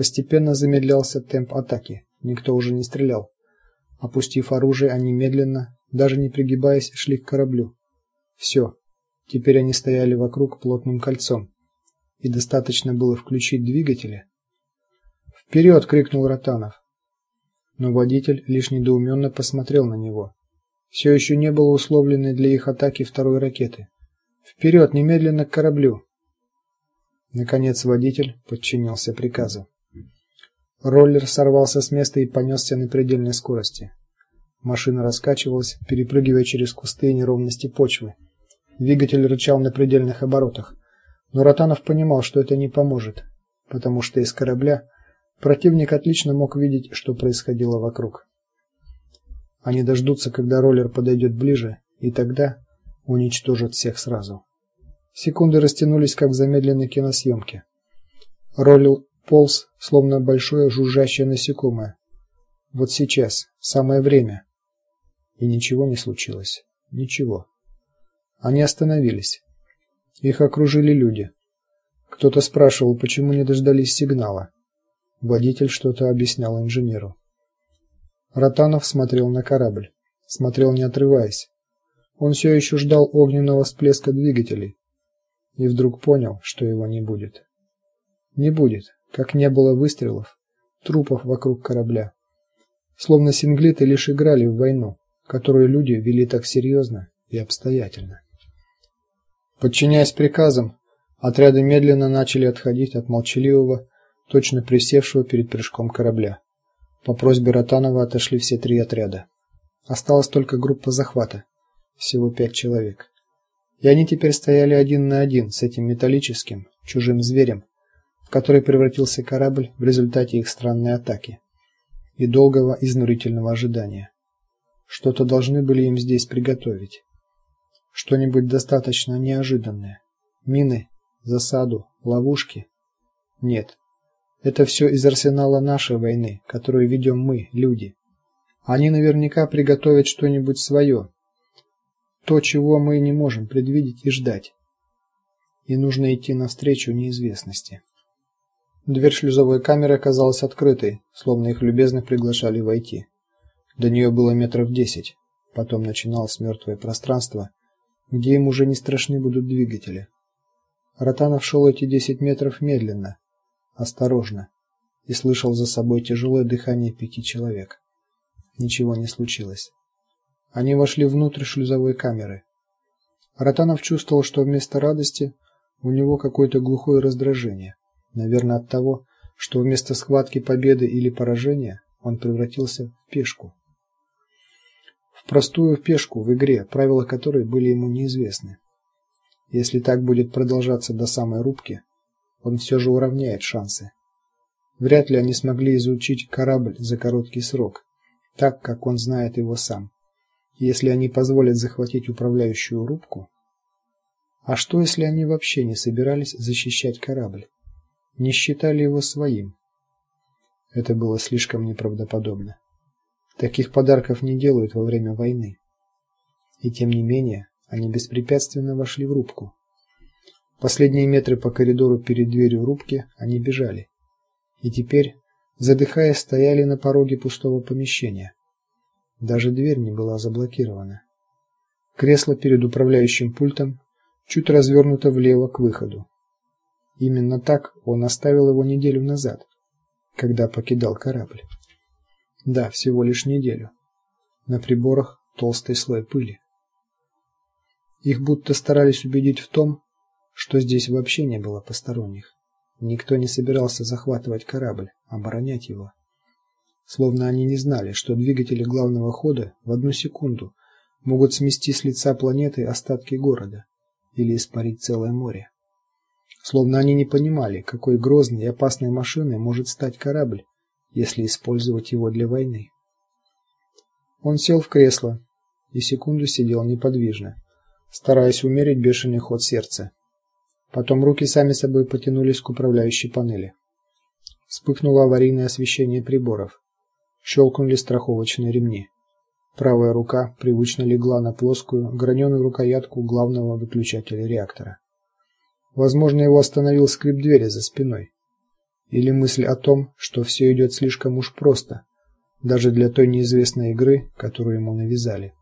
Постепенно замедлялся темп атаки. Никто уже не стрелял. Опустив оружие, они медленно, даже не пригибаясь, шли к кораблю. Все. Теперь они стояли вокруг плотным кольцом. И достаточно было включить двигатели. «Вперед!» — крикнул Ротанов. Но водитель лишь недоуменно посмотрел на него. Все еще не было условленной для их атаки второй ракеты. Вперед, немедленно к кораблю. Наконец водитель подчинился приказу. Роллер сорвался с места и понесся на предельной скорости. Машина раскачивалась, перепрыгивая через кусты и неровности почвы. Двигатель рычал на предельных оборотах, но Ротанов понимал, что это не поможет, потому что из корабля противник отлично мог видеть, что происходило вокруг. Они дождутся, когда роллер подойдет ближе, и тогда уничтожат всех сразу. Секунды растянулись, как в замедленной киносъемке. Роллер полз, словно большое жужжащее насекомое. Вот сейчас самое время. И ничего не случилось. Ничего. Они остановились. Их окружили люди. Кто-то спрашивал, почему не дождались сигнала. Водитель что-то объяснял инженеру. Ротанов смотрел на корабль, смотрел не отрываясь. Он все еще ждал огненного всплеска двигателей и вдруг понял, что его не будет. Не будет, как не было выстрелов, трупов вокруг корабля. Словно синглиты лишь играли в войну, которую люди вели так серьезно и обстоятельно. Подчиняясь приказам, отряды медленно начали отходить от молчаливого, точно присевшего перед прыжком корабля. По просьбе Ротанова отошли все три отряда. Осталась только группа захвата, всего пять человек. И они теперь стояли один на один с этим металлическим, чужим зверем, в который превратился корабль в результате их странной атаки и долгого изнурительного ожидания. Что-то должны были им здесь приготовить. Что-нибудь достаточно неожиданное. Мины, засаду, ловушки? Нет. Это все из арсенала нашей войны, которую ведем мы, люди. Они наверняка приготовят что-нибудь свое, то, чего мы не можем предвидеть и ждать. И нужно идти навстречу неизвестности. Дверь шлюзовой камеры оказалась открытой, словно их любезно приглашали войти. До нее было метров десять. Потом начиналось мертвое пространство, где им уже не страшны будут двигатели. Ротанов шел эти десять метров медленно, осторожно, и слышал за собой тяжелое дыхание пяти человек. Ничего не случилось. Они вошли внутрь шлюзовой камеры. Ротанов чувствовал, что вместо радости у него какое-то глухое раздражение, наверное, от того, что вместо схватки победы или поражения он превратился в пешку. В простую пешку в игре, правила которой были ему неизвестны. Если так будет продолжаться до самой рубки, он все же уравняет шансы. Вряд ли они смогли изучить корабль за короткий срок, так как он знает его сам. Если они позволят захватить управляющую рубку, а что если они вообще не собирались защищать корабль? Не считали его своим? Это было слишком неправдоподобно. Таких подарков не делают во время войны. И тем не менее, они беспрепятственно вошли в рубку. Последние метры по коридору перед дверью рубки они бежали. И теперь, задыхаясь, стояли на пороге пустого помещения. Даже дверь не была заблокирована. Кресло перед управляющим пультом чуть развернуто влево к выходу. Именно так он оставил его неделю назад, когда покидал корабль. Да, всего лишь неделю. На приборах толстый слой пыли. Их будто старались убедить в том, что здесь вообще не было посторонних. Никто не собирался захватывать корабль, оборонять его словно они не знали, что двигатели главного хода в одну секунду могут смести с лица планеты остатки города или испарить целое море. Словно они не понимали, какой грозной и опасной машиной может стать корабль, если использовать его для войны. Он сел в кресло и секунду сидел неподвижно, стараясь умерить бешеный ход сердца. Потом руки сами собой потянулись к управляющей панели. Вспыхнуло аварийное освещение приборов. Щелкнули страховочные ремни. Правая рука привычно легла на плоскую граненую рукоятку главного выключателя реактора. Возможно, его остановил скрип двери за спиной. или мысль о том, что все идет слишком уж просто, даже для той неизвестной игры, которую ему навязали.